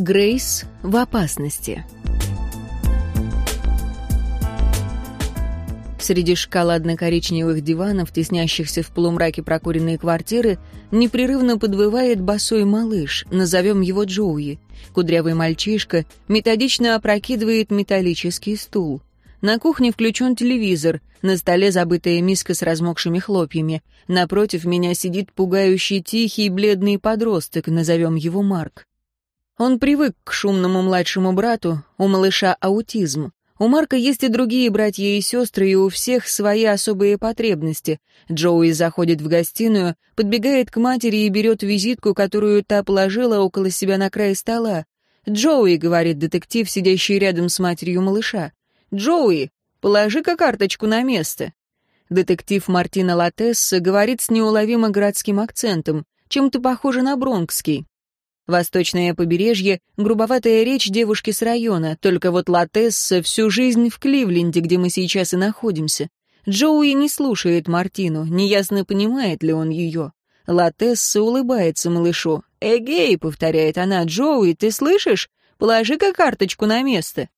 Грейс в опасности. Среди шоколадно-коричневых диванов, теснящихся в полумраке прокуренной квартиры, непрерывно подвывает босой малыш, назовем его Джоуи. Кудрявый мальчишка методично опрокидывает металлический стул. На кухне включен телевизор, на столе забытая миска с размокшими хлопьями. Напротив меня сидит пугающий тихий бледный подросток, назовем его Марк. Он привык к шумному младшему брату, у малыша аутизм. У Марка есть и другие братья и сестры, и у всех свои особые потребности. Джоуи заходит в гостиную, подбегает к матери и берет визитку, которую та положила около себя на край стола. «Джоуи», — говорит детектив, сидящий рядом с матерью малыша. «Джоуи, положи-ка карточку на место». Детектив Мартина Латесса говорит с неуловимо городским акцентом, чем-то похоже на бронкский. Восточное побережье — грубоватая речь девушки с района, только вот Латесса всю жизнь в Кливленде, где мы сейчас и находимся. Джоуи не слушает Мартину, неясно понимает ли он ее. Латесса улыбается малышу. «Эгей», — повторяет она, — «Джоуи, ты слышишь? Положи-ка карточку на место».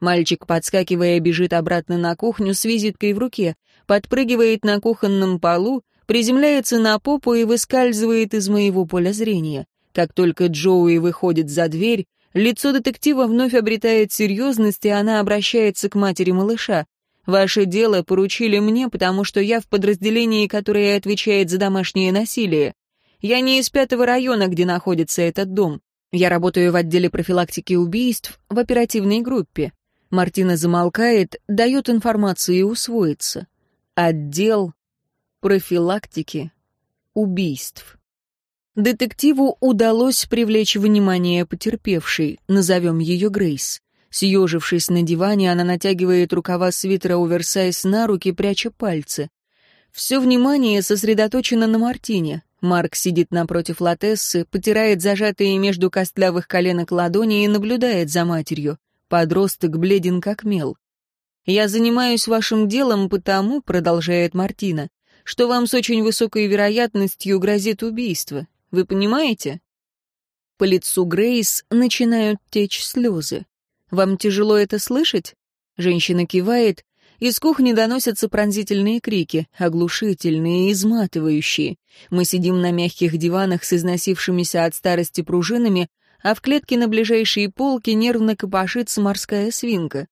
Мальчик, подскакивая, бежит обратно на кухню с визиткой в руке, подпрыгивает на кухонном полу, приземляется на попу и выскальзывает из моего поля зрения. Как только Джоуи выходит за дверь, лицо детектива вновь обретает серьезность, и она обращается к матери малыша. «Ваше дело поручили мне, потому что я в подразделении, которое отвечает за домашнее насилие. Я не из пятого района, где находится этот дом. Я работаю в отделе профилактики убийств в оперативной группе». Мартина замолкает, дает информацию и усвоится. Отдел профилактики убийств. Детективу удалось привлечь внимание потерпевшей, назовем ее Грейс. Съежившись на диване, она натягивает рукава свитера оверсайз на руки, пряча пальцы. Все внимание сосредоточено на Мартине. Марк сидит напротив Латессы, потирает зажатые между костлявых коленок ладони и наблюдает за матерью. Подросток бледен как мел. «Я занимаюсь вашим делом потому», — продолжает Мартина, «что вам с очень высокой вероятностью грозит убийство. Вы понимаете? По лицу Грейс начинают течь слезы. Вам тяжело это слышать? Женщина кивает. Из кухни доносятся пронзительные крики, оглушительные, изматывающие. Мы сидим на мягких диванах с износившимися от старости пружинами, а в клетке на ближайшей полке нервно копошится морская свинка.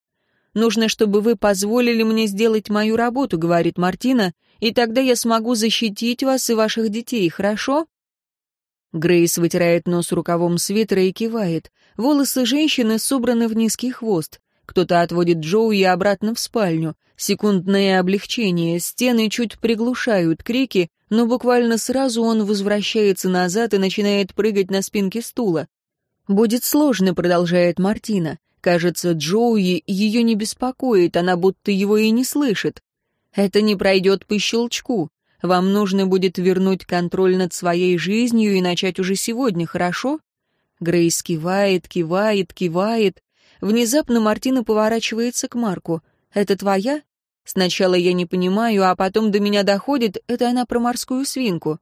«Нужно, чтобы вы позволили мне сделать мою работу», — говорит Мартина, «и тогда я смогу защитить вас и ваших детей, хорошо?» Грейс вытирает нос рукавом свитера и кивает. Волосы женщины собраны в низкий хвост. Кто-то отводит Джоуи обратно в спальню. Секундное облегчение, стены чуть приглушают крики, но буквально сразу он возвращается назад и начинает прыгать на спинке стула. «Будет сложно», — продолжает Мартина. Кажется, Джоуи ее не беспокоит, она будто его и не слышит. Это не пройдет по щелчку. Вам нужно будет вернуть контроль над своей жизнью и начать уже сегодня, хорошо?» Грейс кивает, кивает, кивает. Внезапно Мартина поворачивается к Марку. «Это твоя?» Сначала я не понимаю, а потом до меня доходит, это она про морскую свинку.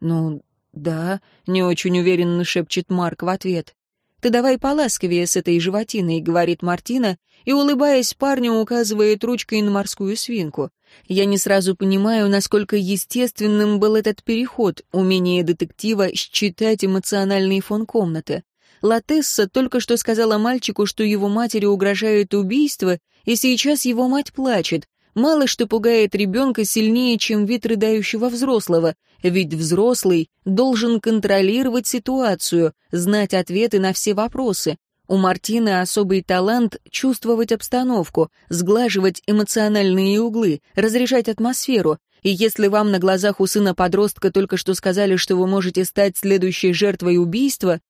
«Ну, да», — не очень уверенно шепчет Марк в ответ. «Ты давай поласковее с этой животиной», — говорит Мартина, и, улыбаясь парню, указывает ручкой на морскую свинку. Я не сразу понимаю, насколько естественным был этот переход, умение детектива считать эмоциональный фон комнаты. Латесса только что сказала мальчику, что его матери угрожает убийство, и сейчас его мать плачет. Мало что пугает ребенка сильнее, чем вид рыдающего взрослого, ведь взрослый должен контролировать ситуацию, знать ответы на все вопросы. У Мартины особый талант чувствовать обстановку, сглаживать эмоциональные углы, разрешать атмосферу. И если вам на глазах у сына подростка только что сказали, что вы можете стать следующей жертвой убийства,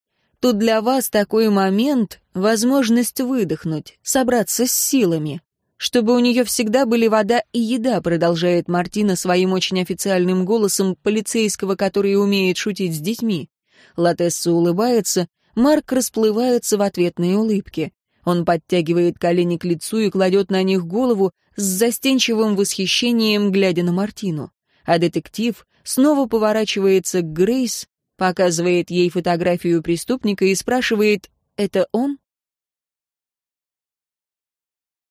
то для вас такой момент — возможность выдохнуть, собраться с силами. Чтобы у нее всегда были вода и еда, продолжает Мартина своим очень официальным голосом полицейского, который умеет шутить с детьми. Латесса улыбается, Марк расплывается в ответные улыбки. Он подтягивает колени к лицу и кладет на них голову с застенчивым восхищением, глядя на Мартину. А детектив снова поворачивается к Грейс, показывает ей фотографию преступника и спрашивает, это он?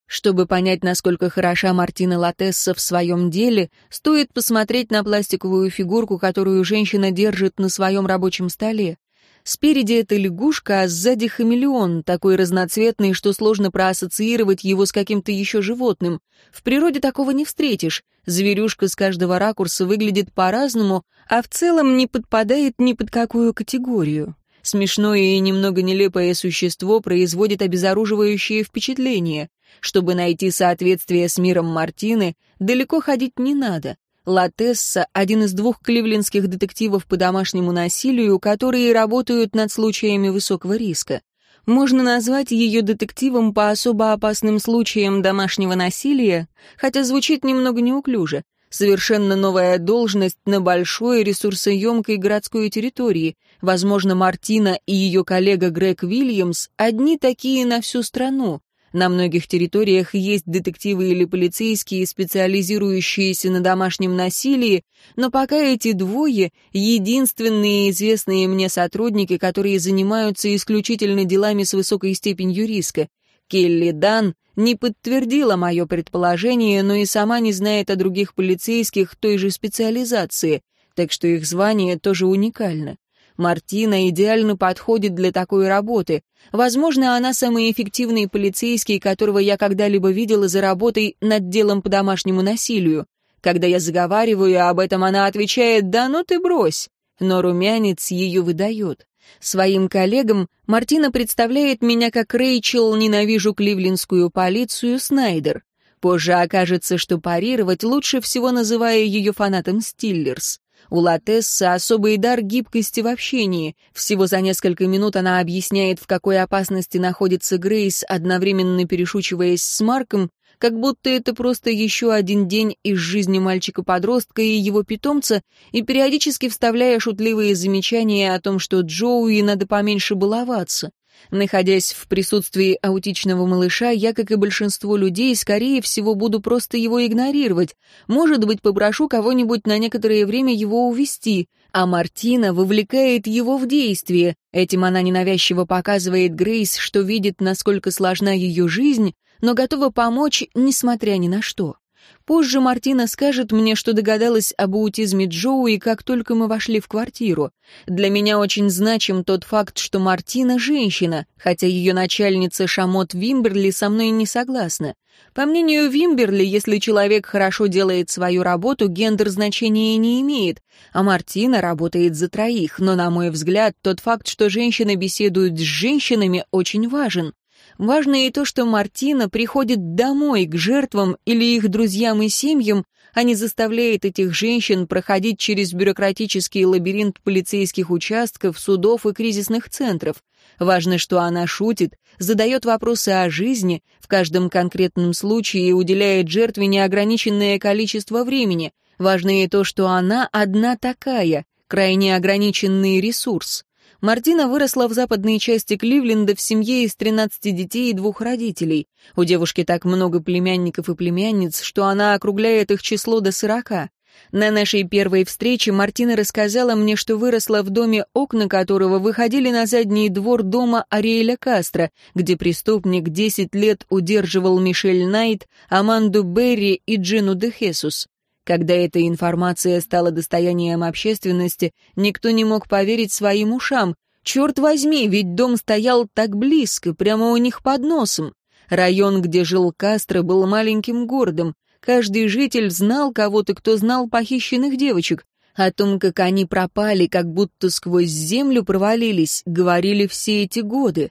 Чтобы понять, насколько хороша Мартина Латесса в своем деле, стоит посмотреть на пластиковую фигурку, которую женщина держит на своем рабочем столе. Спереди это лягушка, а сзади хамелеон, такой разноцветный, что сложно проассоциировать его с каким-то еще животным. В природе такого не встретишь. Зверюшка с каждого ракурса выглядит по-разному, а в целом не подпадает ни под какую категорию. Смешное и немного нелепое существо производит обезоруживающее впечатление. Чтобы найти соответствие с миром Мартины, далеко ходить не надо. Латесса — один из двух кливлендских детективов по домашнему насилию, которые работают над случаями высокого риска. Можно назвать ее детективом по особо опасным случаям домашнего насилия, хотя звучит немного неуклюже. Совершенно новая должность на большой ресурсоемкой городской территории. Возможно, Мартина и ее коллега Грег Вильямс одни такие на всю страну. На многих территориях есть детективы или полицейские, специализирующиеся на домашнем насилии, но пока эти двое — единственные известные мне сотрудники, которые занимаются исключительно делами с высокой степенью риска. Келли Дан не подтвердила мое предположение, но и сама не знает о других полицейских той же специализации, так что их звание тоже уникально. Мартина идеально подходит для такой работы. Возможно, она самый эффективный полицейский, которого я когда-либо видела за работой над делом по домашнему насилию. Когда я заговариваю об этом, она отвечает «Да ну ты брось!» Но румянец ее выдает. Своим коллегам Мартина представляет меня как Рэйчел «Ненавижу кливлендскую полицию» Снайдер. Позже окажется, что парировать лучше всего называя ее фанатом Стиллерс. У Латесса особый дар гибкости в общении. Всего за несколько минут она объясняет, в какой опасности находится Грейс, одновременно перешучиваясь с Марком, как будто это просто еще один день из жизни мальчика-подростка и его питомца, и периодически вставляя шутливые замечания о том, что Джоуи надо поменьше баловаться. Находясь в присутствии аутичного малыша, я, как и большинство людей, скорее всего, буду просто его игнорировать. Может быть, попрошу кого-нибудь на некоторое время его увести, а Мартина вовлекает его в действие. Этим она ненавязчиво показывает Грейс, что видит, насколько сложна ее жизнь, но готова помочь, несмотря ни на что. Позже Мартина скажет мне, что догадалась об аутизме Джоуи, как только мы вошли в квартиру. Для меня очень значим тот факт, что Мартина — женщина, хотя ее начальница Шамот Вимберли со мной не согласна. По мнению Вимберли, если человек хорошо делает свою работу, гендер значения не имеет, а Мартина работает за троих, но, на мой взгляд, тот факт, что женщины беседуют с женщинами, очень важен. Важно и то, что Мартина приходит домой к жертвам или их друзьям и семьям, а не заставляет этих женщин проходить через бюрократический лабиринт полицейских участков, судов и кризисных центров. Важно, что она шутит, задает вопросы о жизни, в каждом конкретном случае уделяет жертве неограниченное количество времени. Важно и то, что она одна такая, крайне ограниченный ресурс. Мартина выросла в западной части Кливленда в семье из 13 детей и двух родителей. У девушки так много племянников и племянниц, что она округляет их число до 40. На нашей первой встрече Мартина рассказала мне, что выросла в доме, окна которого выходили на задний двор дома Ариэля Кастро, где преступник 10 лет удерживал Мишель Найт, Аманду Берри и Джину де Хесус. Когда эта информация стала достоянием общественности, никто не мог поверить своим ушам. Черт возьми, ведь дом стоял так близко, прямо у них под носом. Район, где жил Кастро, был маленьким городом. Каждый житель знал кого-то, кто знал похищенных девочек. О том, как они пропали, как будто сквозь землю провалились, говорили все эти годы.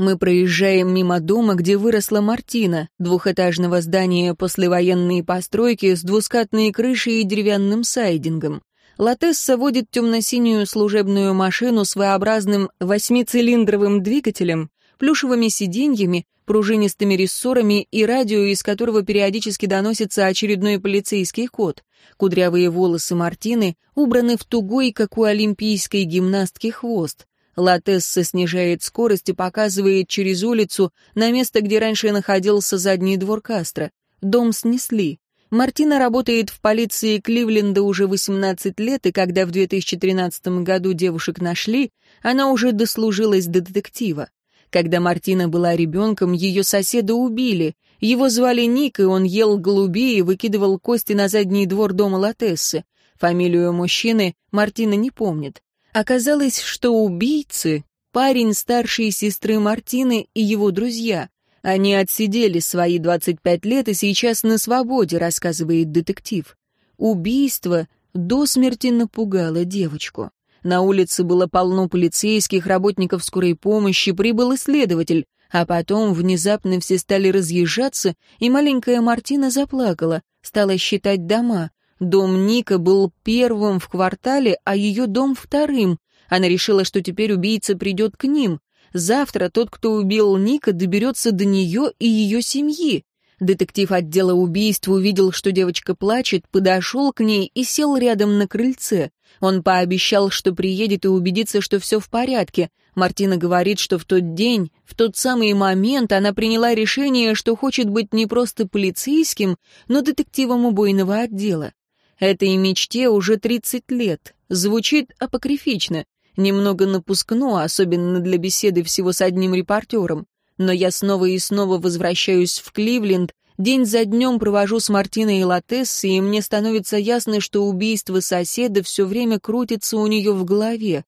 Мы проезжаем мимо дома, где выросла Мартина, двухэтажного здания послевоенной постройки с двускатной крышей и деревянным сайдингом. Латесса водит темно-синюю служебную машину с V-образным восьмицилиндровым двигателем, плюшевыми сиденьями, пружинистыми рессорами и радио, из которого периодически доносится очередной полицейский код. Кудрявые волосы Мартины убраны в тугой, как у олимпийской гимнастки, хвост. Латесса снижает скорость и показывает через улицу на место, где раньше находился задний двор Кастро. Дом снесли. Мартина работает в полиции Кливленда уже 18 лет, и когда в 2013 году девушек нашли, она уже дослужилась до детектива. Когда Мартина была ребенком, ее соседа убили. Его звали Ник, и он ел голубей и выкидывал кости на задний двор дома Латессы. Фамилию мужчины Мартина не помнит. Оказалось, что убийцы — парень старшей сестры Мартины и его друзья. Они отсидели свои 25 лет и сейчас на свободе, рассказывает детектив. Убийство до смерти напугало девочку. На улице было полно полицейских, работников скорой помощи, прибыл исследователь. А потом внезапно все стали разъезжаться, и маленькая Мартина заплакала, стала считать дома. Дом Ника был первым в квартале, а ее дом вторым. Она решила, что теперь убийца придет к ним. Завтра тот, кто убил Ника, доберется до нее и ее семьи. Детектив отдела убийств увидел, что девочка плачет, подошел к ней и сел рядом на крыльце. Он пообещал, что приедет и убедится, что все в порядке. Мартина говорит, что в тот день, в тот самый момент она приняла решение, что хочет быть не просто полицейским, но детективом убойного отдела. Этой мечте уже 30 лет. Звучит апокрифично, немного напускно, особенно для беседы всего с одним репортером но я снова и снова возвращаюсь в Кливленд, день за днем провожу с Мартиной и Латессой, и мне становится ясно, что убийство соседа все время крутится у нее в голове.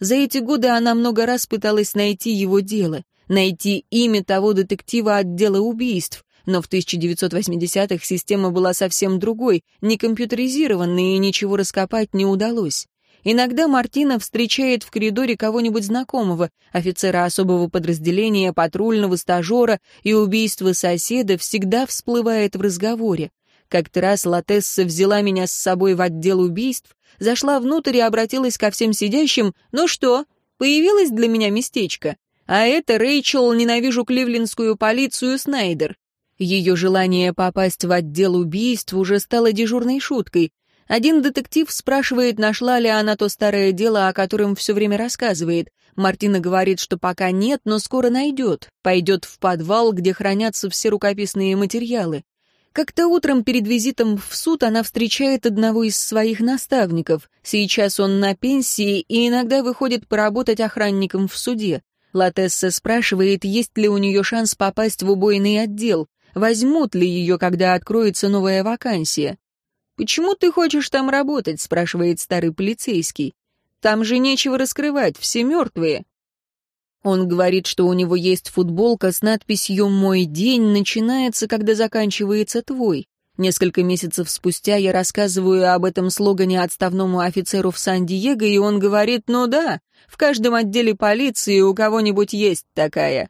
За эти годы она много раз пыталась найти его дело, найти имя того детектива отдела убийств, но в 1980-х система была совсем другой, не компьютеризированной, и ничего раскопать не удалось. Иногда Мартина встречает в коридоре кого-нибудь знакомого, офицера особого подразделения, патрульного стажера, и убийство соседа всегда всплывает в разговоре. Как-то раз Латесса взяла меня с собой в отдел убийств, зашла внутрь и обратилась ко всем сидящим «Ну что, появилось для меня местечко?» А это Рэйчел «Ненавижу кливлендскую полицию» Снайдер. Ее желание попасть в отдел убийств уже стало дежурной шуткой. Один детектив спрашивает, нашла ли она то старое дело, о котором все время рассказывает. Мартина говорит, что пока нет, но скоро найдет. Пойдет в подвал, где хранятся все рукописные материалы. Как-то утром перед визитом в суд она встречает одного из своих наставников. Сейчас он на пенсии и иногда выходит поработать охранником в суде. Латесса спрашивает, есть ли у нее шанс попасть в убойный отдел, возьмут ли ее, когда откроется новая вакансия. «Почему ты хочешь там работать?» — спрашивает старый полицейский. «Там же нечего раскрывать, все мертвые». Он говорит, что у него есть футболка с надписью «Мой день начинается, когда заканчивается твой». Несколько месяцев спустя я рассказываю об этом слогане отставному офицеру в Сан-Диего, и он говорит, ну да, в каждом отделе полиции у кого-нибудь есть такая.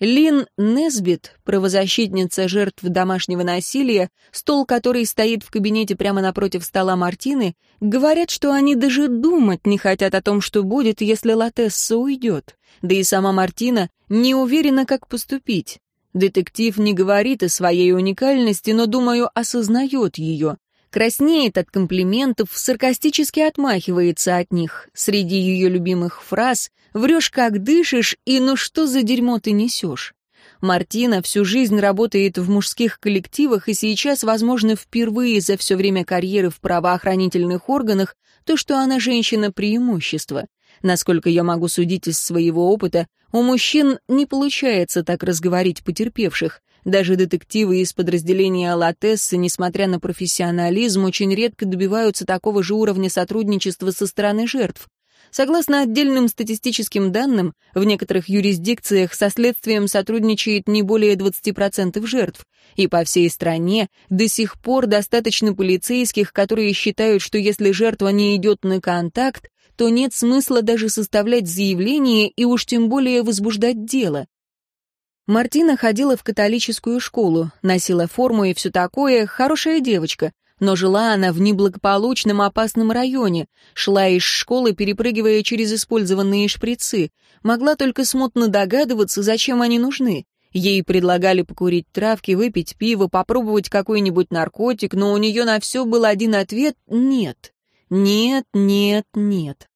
Лин Несбит, правозащитница жертв домашнего насилия, стол который стоит в кабинете прямо напротив стола Мартины, говорят, что они даже думать не хотят о том, что будет, если Латесса уйдет. Да и сама Мартина не уверена, как поступить. Детектив не говорит о своей уникальности, но, думаю, осознает ее краснеет от комплиментов, саркастически отмахивается от них. Среди ее любимых фраз «врешь, как дышишь» и «ну что за дерьмо ты несешь?». Мартина всю жизнь работает в мужских коллективах и сейчас, возможно, впервые за все время карьеры в правоохранительных органах, то, что она женщина преимущество. Насколько я могу судить из своего опыта, у мужчин не получается так разговорить потерпевших. Даже детективы из подразделения Латессы, несмотря на профессионализм, очень редко добиваются такого же уровня сотрудничества со стороны жертв. Согласно отдельным статистическим данным, в некоторых юрисдикциях со следствием сотрудничает не более 20% жертв, и по всей стране до сих пор достаточно полицейских, которые считают, что если жертва не идет на контакт, то нет смысла даже составлять заявление и уж тем более возбуждать дело. Мартина ходила в католическую школу, носила форму и все такое, хорошая девочка, но жила она в неблагополучном опасном районе, шла из школы, перепрыгивая через использованные шприцы, могла только смутно догадываться, зачем они нужны. Ей предлагали покурить травки, выпить пиво, попробовать какой-нибудь наркотик, но у нее на все был один ответ — нет. Нет, нет, нет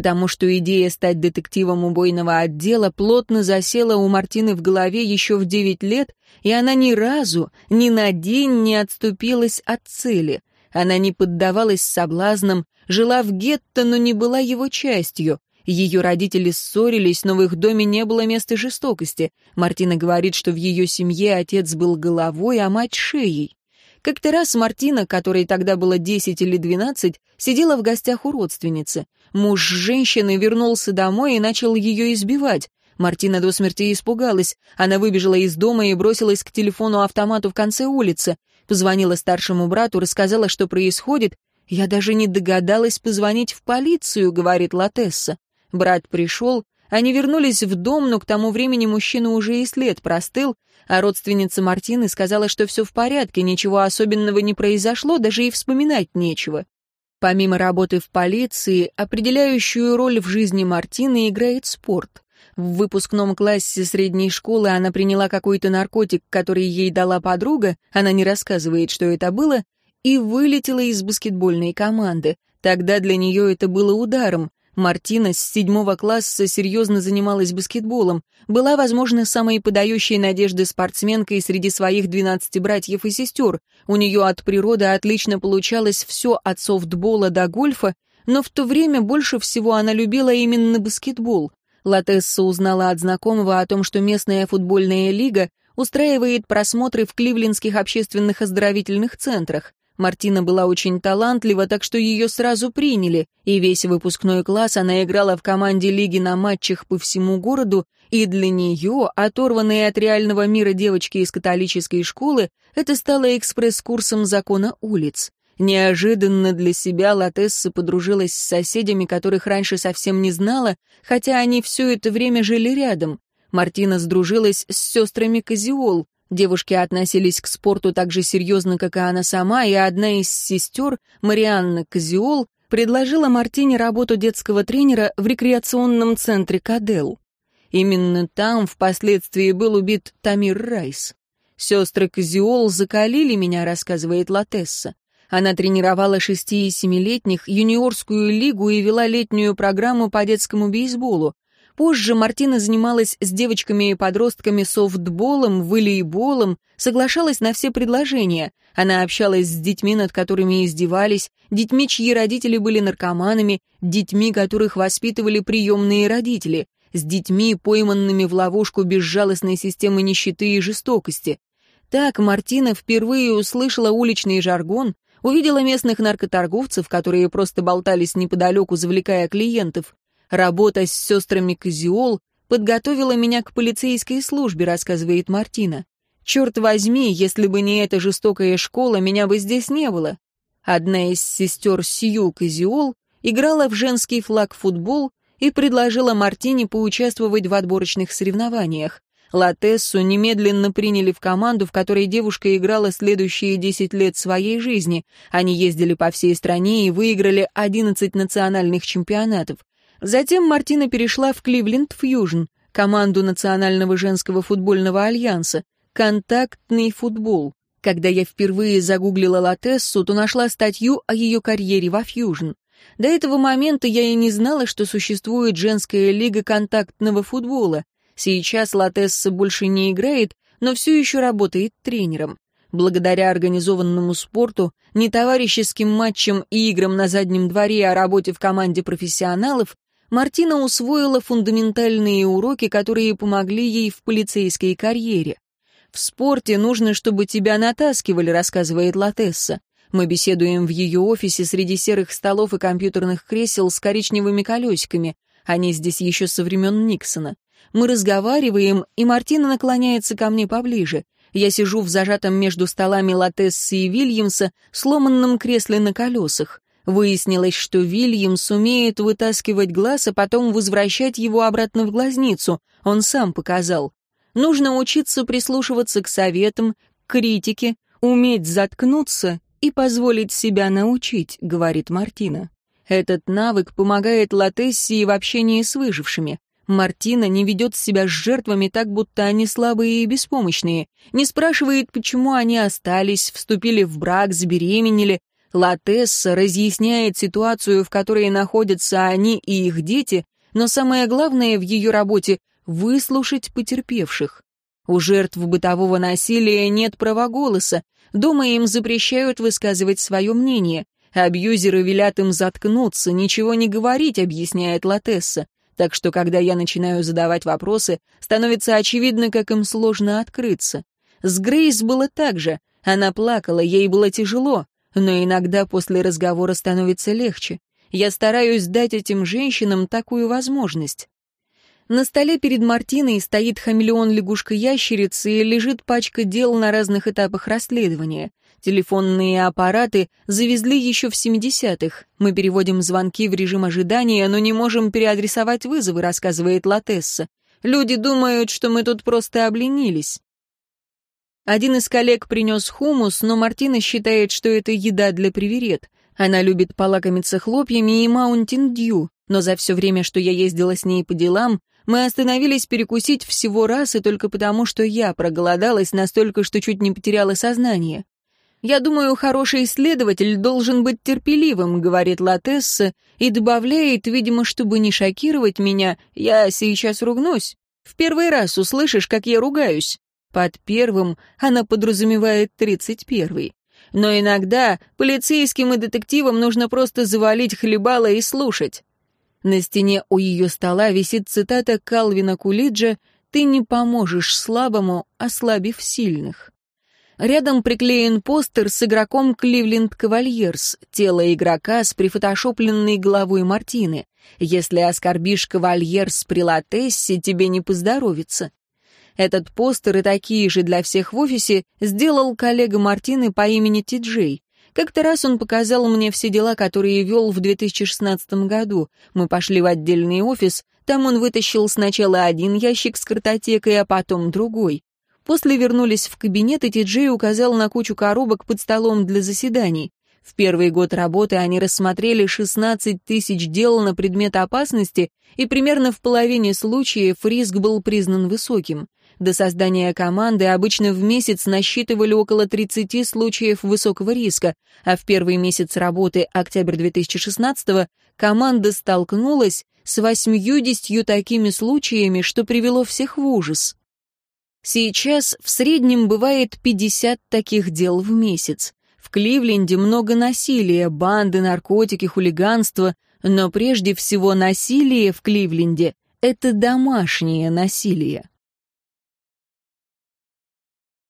потому что идея стать детективом убойного отдела плотно засела у Мартины в голове еще в девять лет, и она ни разу, ни на день не отступилась от цели. Она не поддавалась соблазнам, жила в гетто, но не была его частью. Ее родители ссорились, но в их доме не было места жестокости. Мартина говорит, что в ее семье отец был головой, а мать — шеей. Как-то раз Мартина, которой тогда было 10 или 12, сидела в гостях у родственницы. Муж женщины вернулся домой и начал ее избивать. Мартина до смерти испугалась. Она выбежала из дома и бросилась к телефону-автомату в конце улицы. Позвонила старшему брату, рассказала, что происходит. «Я даже не догадалась позвонить в полицию», — говорит Латесса. Брат пришел, они вернулись в дом, но к тому времени мужчина уже и след простыл, а родственница Мартины сказала, что все в порядке, ничего особенного не произошло, даже и вспоминать нечего. Помимо работы в полиции, определяющую роль в жизни Мартины играет спорт. В выпускном классе средней школы она приняла какой-то наркотик, который ей дала подруга, она не рассказывает, что это было, и вылетела из баскетбольной команды. Тогда для нее это было ударом. Мартина с седьмого класса серьезно занималась баскетболом, была, возможно, самой подающей надежды спортсменкой среди своих 12 братьев и сестер. У нее от природы отлично получалось все от софтбола до гольфа, но в то время больше всего она любила именно баскетбол. Латесса узнала от знакомого о том, что местная футбольная лига устраивает просмотры в кливлендских общественных оздоровительных центрах. Мартина была очень талантлива, так что ее сразу приняли, и весь выпускной класс она играла в команде лиги на матчах по всему городу, и для нее, оторванные от реального мира девочки из католической школы, это стало экспресс-курсом закона улиц. Неожиданно для себя Латесса подружилась с соседями, которых раньше совсем не знала, хотя они все это время жили рядом. Мартина сдружилась с сестрами Казиол, Девушки относились к спорту так же серьезно, как и она сама, и одна из сестер, Марианна Казиол, предложила Мартине работу детского тренера в рекреационном центре Кадел. Именно там впоследствии был убит Тамир Райс. «Сестры Казиол закалили меня», — рассказывает Латесса. Она тренировала шести- и семилетних, юниорскую лигу и вела летнюю программу по детскому бейсболу. Позже Мартина занималась с девочками и подростками софтболом, волейболом, соглашалась на все предложения. Она общалась с детьми, над которыми издевались, детьми, чьи родители были наркоманами, детьми, которых воспитывали приемные родители, с детьми, пойманными в ловушку безжалостной системы нищеты и жестокости. Так Мартина впервые услышала уличный жаргон, увидела местных наркоторговцев, которые просто болтались неподалеку, завлекая клиентов, Работа с сестрами Казиол подготовила меня к полицейской службе, рассказывает Мартина. Черт возьми, если бы не эта жестокая школа, меня бы здесь не было. Одна из сестер Сью Казиол играла в женский флаг футбол и предложила Мартине поучаствовать в отборочных соревнованиях. Латессу немедленно приняли в команду, в которой девушка играла следующие 10 лет своей жизни. Они ездили по всей стране и выиграли 11 национальных чемпионатов. Затем Мартина перешла в Кливленд Фьюжн, команду Национального женского футбольного альянса, контактный футбол. Когда я впервые загуглила Латессу, то нашла статью о ее карьере во Фьюжн. До этого момента я и не знала, что существует женская лига контактного футбола. Сейчас Латесса больше не играет, но все еще работает тренером. Благодаря организованному спорту, не товарищеским матчам и играм на заднем дворе, а работе в команде профессионалов, Мартина усвоила фундаментальные уроки, которые помогли ей в полицейской карьере. «В спорте нужно, чтобы тебя натаскивали», — рассказывает Латесса. Мы беседуем в ее офисе среди серых столов и компьютерных кресел с коричневыми колесиками. Они здесь еще со времен Никсона. Мы разговариваем, и Мартина наклоняется ко мне поближе. Я сижу в зажатом между столами Латессы и Вильямса сломанном кресле на колесах. Выяснилось, что Вильям сумеет вытаскивать глаз, а потом возвращать его обратно в глазницу. Он сам показал. Нужно учиться прислушиваться к советам, к критике, уметь заткнуться и позволить себя научить, говорит Мартина. Этот навык помогает Латессе в общении с выжившими. Мартина не ведет себя с жертвами так, будто они слабые и беспомощные, не спрашивает, почему они остались, вступили в брак, забеременели, Латесса разъясняет ситуацию, в которой находятся они и их дети, но самое главное в ее работе — выслушать потерпевших. У жертв бытового насилия нет права голоса, дома им запрещают высказывать свое мнение. Абьюзеры велят им заткнуться, ничего не говорить, объясняет Латесса. Так что, когда я начинаю задавать вопросы, становится очевидно, как им сложно открыться. С Грейс было так же. Она плакала, ей было тяжело, но иногда после разговора становится легче. Я стараюсь дать этим женщинам такую возможность. На столе перед Мартиной стоит хамелеон лягушка-ящерицы и лежит пачка дел на разных этапах расследования. Телефонные аппараты завезли еще в 70-х. Мы переводим звонки в режим ожидания, но не можем переадресовать вызовы, рассказывает Латесса. Люди думают, что мы тут просто обленились. Один из коллег принес хумус, но Мартина считает, что это еда для приверед. Она любит полакомиться хлопьями и маунтин-дью, но за все время, что я ездила с ней по делам, мы остановились перекусить всего раз и только потому, что я проголодалась настолько, что чуть не потеряла сознание. «Я думаю, хороший исследователь должен быть терпеливым», — говорит Латесса, и добавляет, видимо, чтобы не шокировать меня, «я сейчас ругнусь. В первый раз услышишь, как я ругаюсь». Под первым она подразумевает тридцать первый. Но иногда полицейским и детективам нужно просто завалить хлебало и слушать. На стене у ее стола висит цитата Калвина Кулиджа «Ты не поможешь слабому, ослабив сильных». Рядом приклеен постер с игроком Кливленд Кавальерс, тело игрока с прифотошопленной головой Мартины. Если оскорбишь Кавальерс при Латессе, тебе не поздоровится. Этот постер и такие же для всех в офисе сделал коллега Мартины по имени Ти-Джей. Как-то раз он показал мне все дела, которые вел в 2016 году. Мы пошли в отдельный офис, там он вытащил сначала один ящик с картотекой, а потом другой. После вернулись в кабинет, и Ти-Джей указал на кучу коробок под столом для заседаний. В первый год работы они рассмотрели 16 тысяч дел на предмет опасности, и примерно в половине случаев риск был признан высоким. До создания команды обычно в месяц насчитывали около 30 случаев высокого риска, а в первый месяц работы, октябрь 2016 команда столкнулась с 80 такими случаями, что привело всех в ужас. Сейчас в среднем бывает 50 таких дел в месяц. В Кливленде много насилия, банды, наркотики, хулиганство, но прежде всего насилие в Кливленде — это домашнее насилие.